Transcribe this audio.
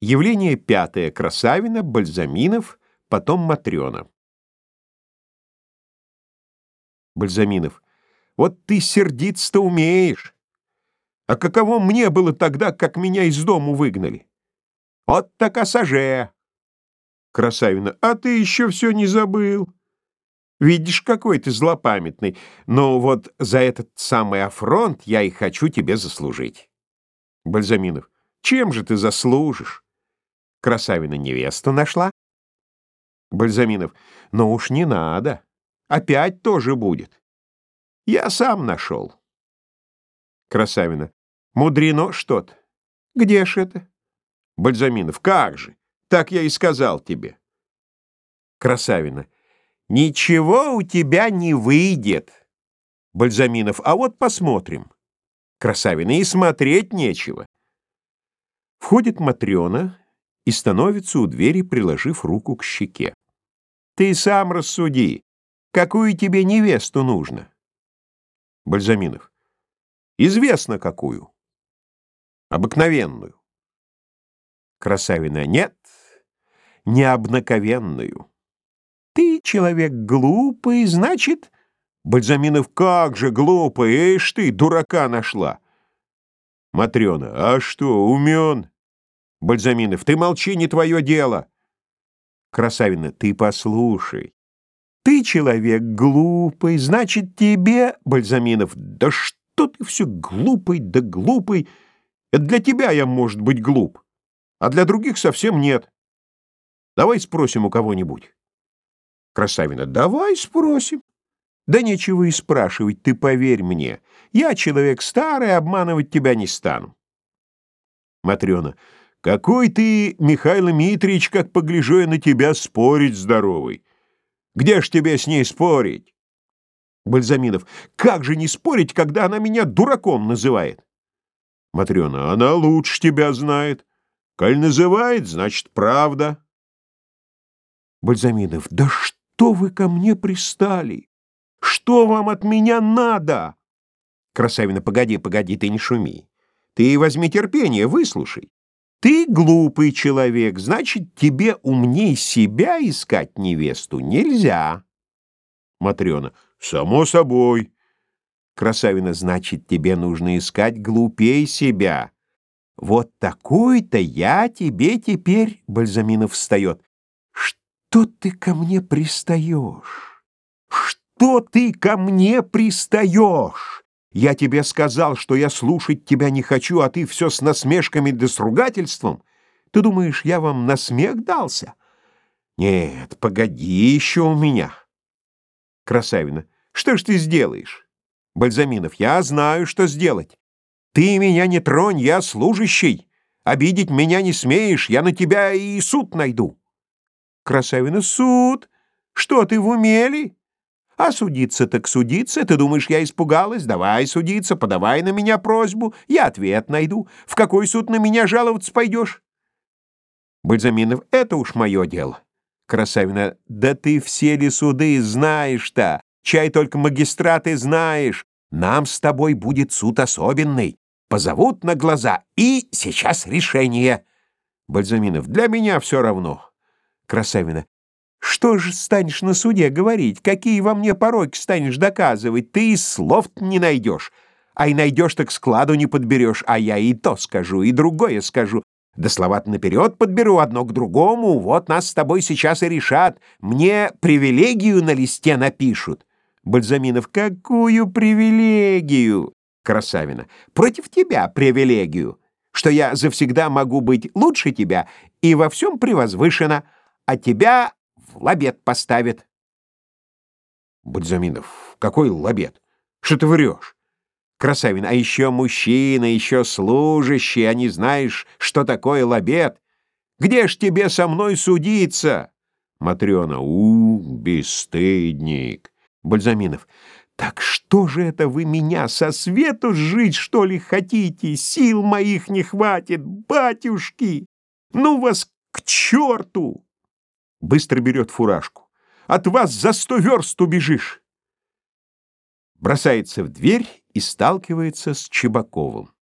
Явление пятое. Красавина, Бальзаминов, потом Матрёна. Бальзаминов. Вот ты сердиться-то умеешь. А каково мне было тогда, как меня из дому выгнали? Вот так осаже. Красавина. А ты еще все не забыл. Видишь, какой ты злопамятный. Но вот за этот самый афронт я и хочу тебе заслужить. Бальзаминов. Чем же ты заслужишь? Красавина невесту нашла? Бальзаминов. Ну уж не надо. Опять тоже будет. Я сам нашел. Красавина. Мудрено что-то. Где ж это? Бальзаминов. Как же? Так я и сказал тебе. Красавина. Ничего у тебя не выйдет. Бальзаминов. А вот посмотрим. Красавина. И смотреть нечего. Входит Матрёна и становится у двери, приложив руку к щеке. «Ты сам рассуди, какую тебе невесту нужно?» Бальзаминов. «Известно, какую. Обыкновенную». Красавина. «Нет, необнаковенную. Ты человек глупый, значит...» Бальзаминов. «Как же глупый, ишь ты, дурака нашла!» Матрёна. «А что, умен?» Бальзаминов. Ты молчи, не твое дело. Красавина. Ты послушай. Ты человек глупый, значит, тебе... Бальзаминов. Да что ты все глупый да глупый. Это для тебя я, может быть, глуп, а для других совсем нет. Давай спросим у кого-нибудь. Красавина. Давай спросим. Да нечего и спрашивать, ты поверь мне. Я человек старый, обманывать тебя не стану. Матрена. Какой ты, Михаил Митрич, как погляжу я на тебя, спорить здоровый. Где ж тебе с ней спорить? Бальзаминов. Как же не спорить, когда она меня дураком называет? Матрена. Она лучше тебя знает. Коль называет, значит, правда. Бальзаминов. Да что вы ко мне пристали? Что вам от меня надо? Красавина. Погоди, погоди, ты не шуми. Ты возьми терпение, выслушай. Ты глупый человек, значит, тебе умней себя искать невесту нельзя. Матрёна. Само собой. Красавина. Значит, тебе нужно искать глупей себя. Вот такой-то я тебе теперь... Бальзаминов встает. Что ты ко мне пристаешь? Что ты ко мне пристаешь? Я тебе сказал, что я слушать тебя не хочу, а ты все с насмешками да с ругательством. Ты думаешь, я вам на смех дался? Нет, погоди еще у меня. Красавина. Что ж ты сделаешь? Бальзаминов. Я знаю, что сделать. Ты меня не тронь, я служащий. Обидеть меня не смеешь, я на тебя и суд найду. Красавина. Суд? Что ты в умели? А судиться так судиться. Ты думаешь, я испугалась? Давай судиться, подавай на меня просьбу. Я ответ найду. В какой суд на меня жаловаться пойдешь? Бальзаминов, это уж мое дело. Красавина, да ты все ли суды знаешь-то? Чай только магистраты знаешь. Нам с тобой будет суд особенный. Позовут на глаза, и сейчас решение. Бальзаминов, для меня все равно. Красавина, что же станешь на суде говорить? Какие во мне пороки станешь доказывать? Ты и слов не найдешь. А и найдешь, так складу не подберешь. А я и то скажу, и другое скажу. Да слова наперед подберу одно к другому. Вот нас с тобой сейчас и решат. Мне привилегию на листе напишут. Бальзаминов, какую привилегию? Красавина, против тебя привилегию, что я завсегда могу быть лучше тебя и во всем превозвышена, а тебя в лабет поставит. Бальзаминов, какой лабет? Что ты врешь? Красавин, а еще мужчина, еще служащий, а не знаешь, что такое лабет? Где ж тебе со мной судиться? Матрена, у, бесстыдник. Бальзаминов, так что же это вы меня со свету жить, что ли, хотите? Сил моих не хватит, батюшки! Ну вас к черту! Быстро берет фуражку. От вас за сто верст убежишь. Бросается в дверь и сталкивается с Чебаковым.